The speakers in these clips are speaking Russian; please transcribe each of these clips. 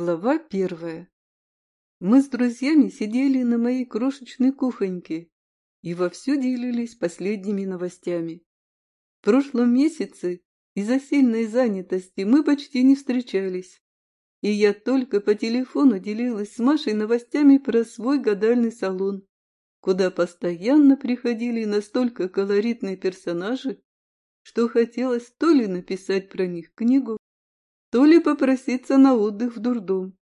Глава первая. Мы с друзьями сидели на моей крошечной кухоньке и вовсю делились последними новостями. В прошлом месяце из-за сильной занятости мы почти не встречались, и я только по телефону делилась с Машей новостями про свой гадальный салон, куда постоянно приходили настолько колоритные персонажи, что хотелось то ли написать про них книгу, то ли попроситься на отдых в дурдом.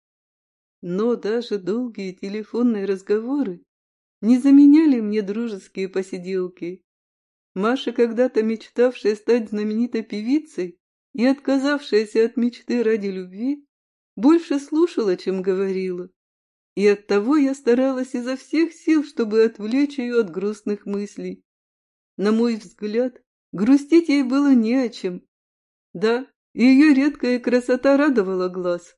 Но даже долгие телефонные разговоры не заменяли мне дружеские посиделки. Маша, когда-то мечтавшая стать знаменитой певицей и отказавшаяся от мечты ради любви, больше слушала, чем говорила. И оттого я старалась изо всех сил, чтобы отвлечь ее от грустных мыслей. На мой взгляд, грустить ей было не о чем. Да, ее редкая красота радовала глаз.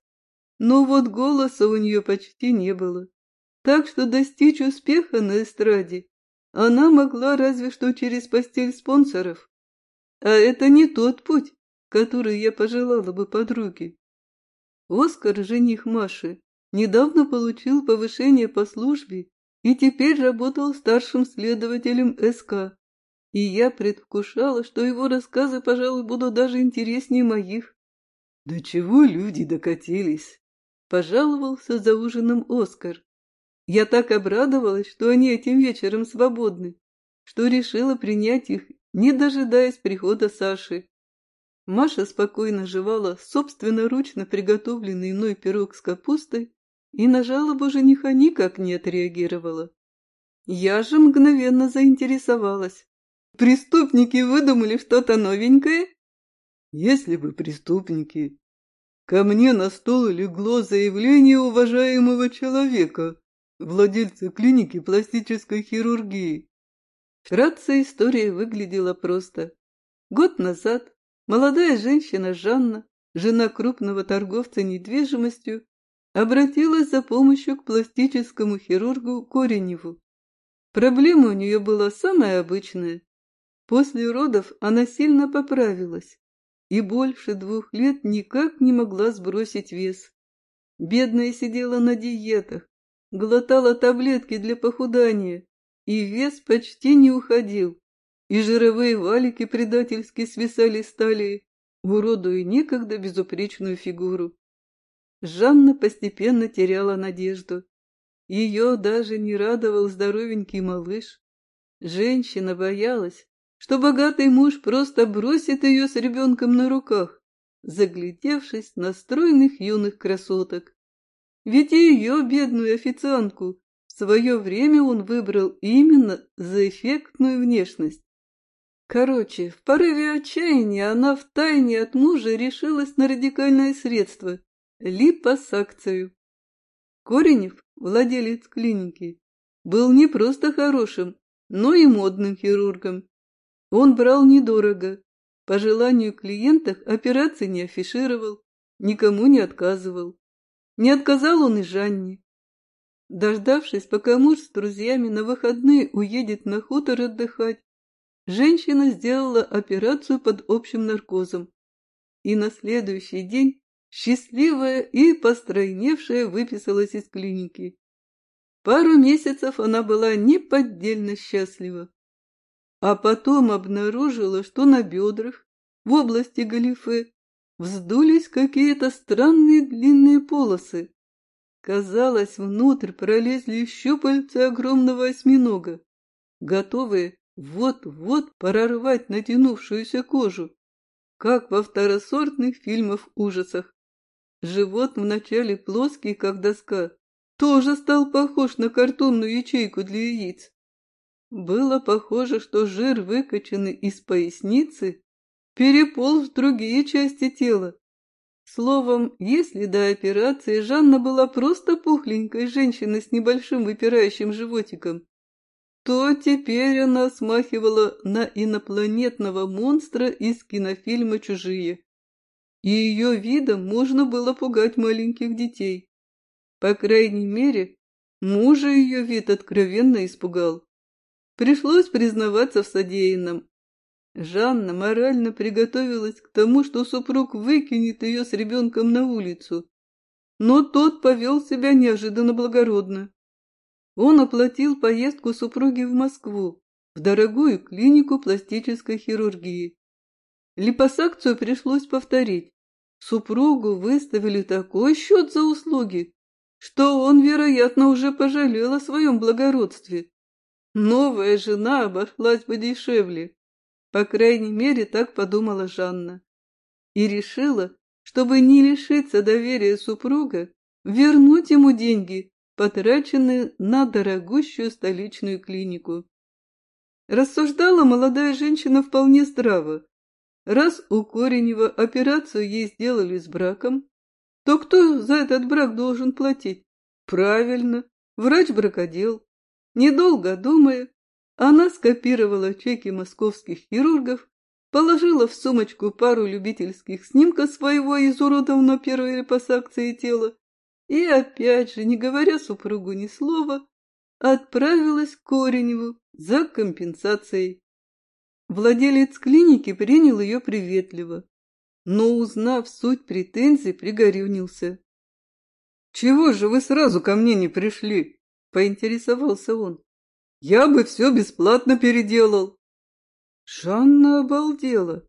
Но вот голоса у нее почти не было. Так что достичь успеха на эстраде она могла разве что через постель спонсоров. А это не тот путь, который я пожелала бы подруге. Оскар, жених Маши, недавно получил повышение по службе и теперь работал старшим следователем СК и я предвкушала, что его рассказы, пожалуй, будут даже интереснее моих. «Да чего люди докатились?» — пожаловался за ужином Оскар. Я так обрадовалась, что они этим вечером свободны, что решила принять их, не дожидаясь прихода Саши. Маша спокойно жевала собственноручно приготовленный мной пирог с капустой и на жалобу жениха никак не отреагировала. Я же мгновенно заинтересовалась. Преступники выдумали что-то новенькое? Если бы преступники. Ко мне на стол легло заявление уважаемого человека, владельца клиники пластической хирургии. Вкратце история выглядела просто. Год назад молодая женщина Жанна, жена крупного торговца недвижимостью, обратилась за помощью к пластическому хирургу Кореневу. Проблема у нее была самая обычная После родов она сильно поправилась и больше двух лет никак не могла сбросить вес. Бедная сидела на диетах, глотала таблетки для похудания, и вес почти не уходил, и жировые валики предательски свисали с талии, уродуя некогда безупречную фигуру. Жанна постепенно теряла надежду. Ее даже не радовал здоровенький малыш. Женщина боялась, что богатый муж просто бросит ее с ребенком на руках, заглядевшись на стройных юных красоток. Ведь и ее, бедную официантку, в свое время он выбрал именно за эффектную внешность. Короче, в порыве отчаяния она втайне от мужа решилась на радикальное средство – липосакцию. Коренев, владелец клиники, был не просто хорошим, но и модным хирургом. Он брал недорого. По желанию клиентов операции не афишировал, никому не отказывал. Не отказал он и Жанне. Дождавшись, пока муж с друзьями на выходные уедет на хутор отдыхать, женщина сделала операцию под общим наркозом. И на следующий день счастливая и постройневшая выписалась из клиники. Пару месяцев она была неподдельно счастлива а потом обнаружила, что на бедрах в области галифе вздулись какие-то странные длинные полосы. Казалось, внутрь пролезли щупальца огромного осьминога, готовые вот-вот прорвать натянувшуюся кожу, как во второсортных фильмах ужасах. Живот вначале плоский, как доска, тоже стал похож на картонную ячейку для яиц. Было похоже, что жир, выкачанный из поясницы, переполз в другие части тела. Словом, если до операции Жанна была просто пухленькой женщиной с небольшим выпирающим животиком, то теперь она смахивала на инопланетного монстра из кинофильма «Чужие». И ее видом можно было пугать маленьких детей. По крайней мере, мужа ее вид откровенно испугал. Пришлось признаваться в содеянном. Жанна морально приготовилась к тому, что супруг выкинет ее с ребенком на улицу. но тот повел себя неожиданно благородно. Он оплатил поездку супруги в Москву, в дорогую клинику пластической хирургии. Липосакцию пришлось повторить. Супругу выставили такой счет за услуги, что он, вероятно, уже пожалел о своем благородстве. Новая жена обошлась бы дешевле. По крайней мере, так подумала Жанна. И решила, чтобы не лишиться доверия супруга, вернуть ему деньги, потраченные на дорогущую столичную клинику. Рассуждала молодая женщина вполне здраво. Раз у Коренева операцию ей сделали с браком, то кто за этот брак должен платить? Правильно, врач-бракодел. Недолго думая, она скопировала чеки московских хирургов, положила в сумочку пару любительских снимков своего изуродованного первой липосакции тела и, опять же, не говоря супругу ни слова, отправилась к Кореневу за компенсацией. Владелец клиники принял ее приветливо, но, узнав суть претензий, пригорюнился. «Чего же вы сразу ко мне не пришли?» — поинтересовался он. «Я бы все бесплатно переделал». Жанна обалдела.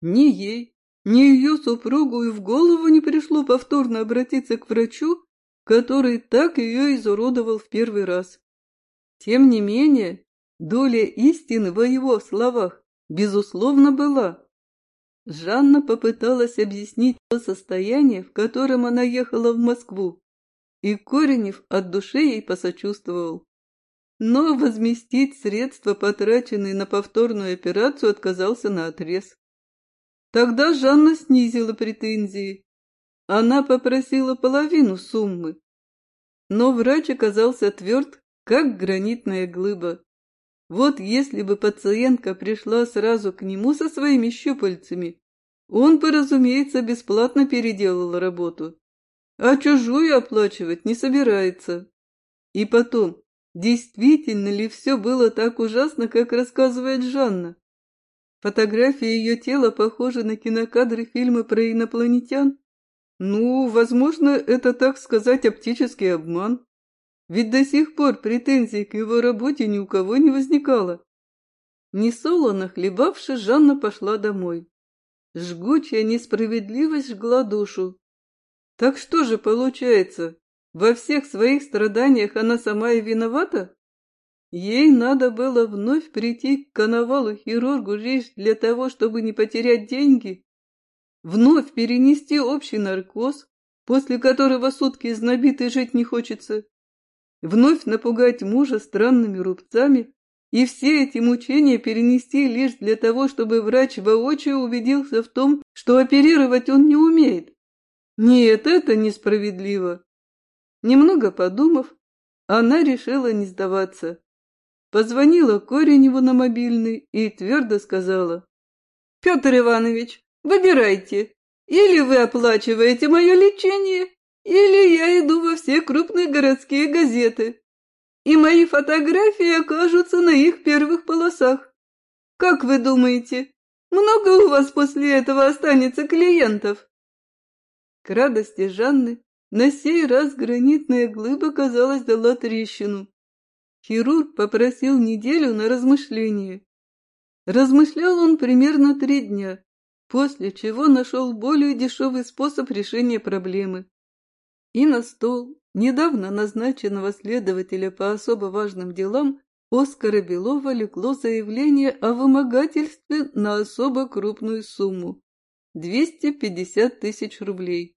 Ни ей, ни ее супругу и в голову не пришло повторно обратиться к врачу, который так ее изуродовал в первый раз. Тем не менее, доля истины в его словах, безусловно, была. Жанна попыталась объяснить то состояние, в котором она ехала в Москву, и Коренев от души ей посочувствовал. Но возместить средства, потраченные на повторную операцию, отказался наотрез. Тогда Жанна снизила претензии. Она попросила половину суммы. Но врач оказался тверд, как гранитная глыба. Вот если бы пациентка пришла сразу к нему со своими щупальцами, он бы, разумеется, бесплатно переделал работу, а чужую оплачивать не собирается. И потом, действительно ли все было так ужасно, как рассказывает Жанна? Фотография ее тела похожа на кинокадры фильма про инопланетян? Ну, возможно, это, так сказать, оптический обман. Ведь до сих пор претензий к его работе ни у кого не возникало. Несолоно хлебавши, Жанна пошла домой. Жгучая несправедливость жгла душу. Так что же получается, во всех своих страданиях она сама и виновата? Ей надо было вновь прийти к коновалу-хирургу лишь для того, чтобы не потерять деньги, вновь перенести общий наркоз, после которого сутки знобит и жить не хочется, вновь напугать мужа странными рубцами и все эти мучения перенести лишь для того, чтобы врач воочию убедился в том, что оперировать он не умеет. Нет, это несправедливо. Немного подумав, она решила не сдаваться. Позвонила Кореневу на мобильный и твердо сказала. «Петр Иванович, выбирайте. Или вы оплачиваете мое лечение, или я иду во все крупные городские газеты, и мои фотографии окажутся на их первых полосах. Как вы думаете, много у вас после этого останется клиентов?» К радости Жанны на сей раз гранитная глыба, казалось, дала трещину. Хирург попросил неделю на размышление. Размышлял он примерно три дня, после чего нашел более дешевый способ решения проблемы. И на стол недавно назначенного следователя по особо важным делам Оскара Белова легло заявление о вымогательстве на особо крупную сумму – 250 тысяч рублей.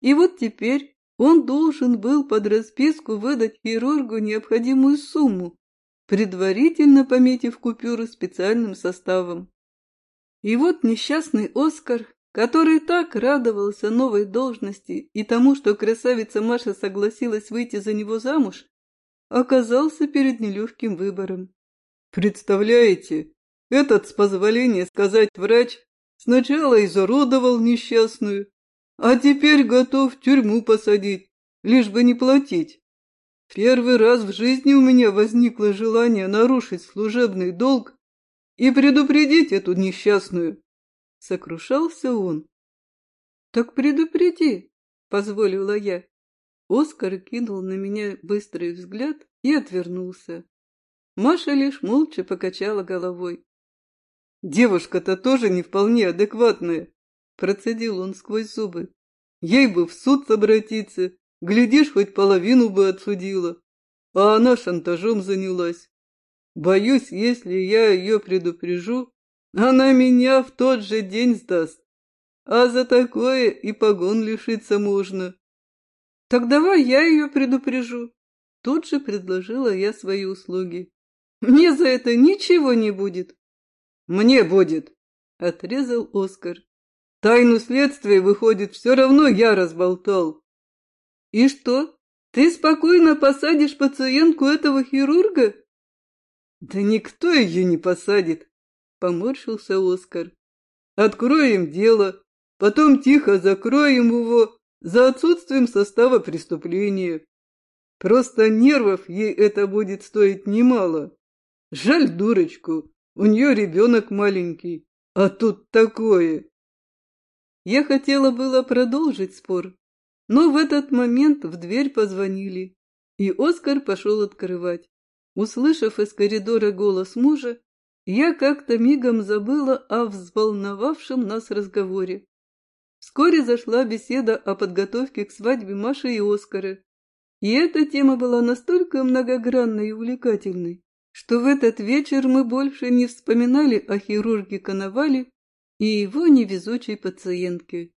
И вот теперь он должен был под расписку выдать хирургу необходимую сумму, предварительно пометив купюры специальным составом. И вот несчастный Оскар который так радовался новой должности и тому, что красавица Маша согласилась выйти за него замуж, оказался перед нелегким выбором. Представляете, этот, с позволения сказать врач, сначала изуродовал несчастную, а теперь готов в тюрьму посадить, лишь бы не платить. Первый раз в жизни у меня возникло желание нарушить служебный долг и предупредить эту несчастную. Сокрушался он. Так предупреди. позволила я. Оскар кинул на меня быстрый взгляд и отвернулся. Маша лишь молча покачала головой. «Девушка-то тоже не вполне адекватная», — процедил он сквозь зубы. «Ей бы в суд обратиться, глядишь, хоть половину бы отсудила, а она шантажом занялась. Боюсь, если я ее предупрежу, она меня в тот же день сдаст, а за такое и погон лишиться можно». «Так давай я ее предупрежу», — тут же предложила я свои услуги. «Мне за это ничего не будет». «Мне будет», — отрезал Оскар. «Тайну следствия, выходит, все равно я разболтал». «И что, ты спокойно посадишь пациентку этого хирурга?» «Да никто ее не посадит», — поморщился Оскар. «Откроем дело, потом тихо закроем его за отсутствием состава преступления. Просто нервов ей это будет стоить немало. Жаль дурочку, у нее ребенок маленький, а тут такое. Я хотела было продолжить спор, но в этот момент в дверь позвонили, и Оскар пошел открывать. Услышав из коридора голос мужа, я как-то мигом забыла о взволновавшем нас разговоре. Вскоре зашла беседа о подготовке к свадьбе Маши и Оскара, и эта тема была настолько многогранной и увлекательной, что в этот вечер мы больше не вспоминали о хирурге Коновале и его невезучей пациентке.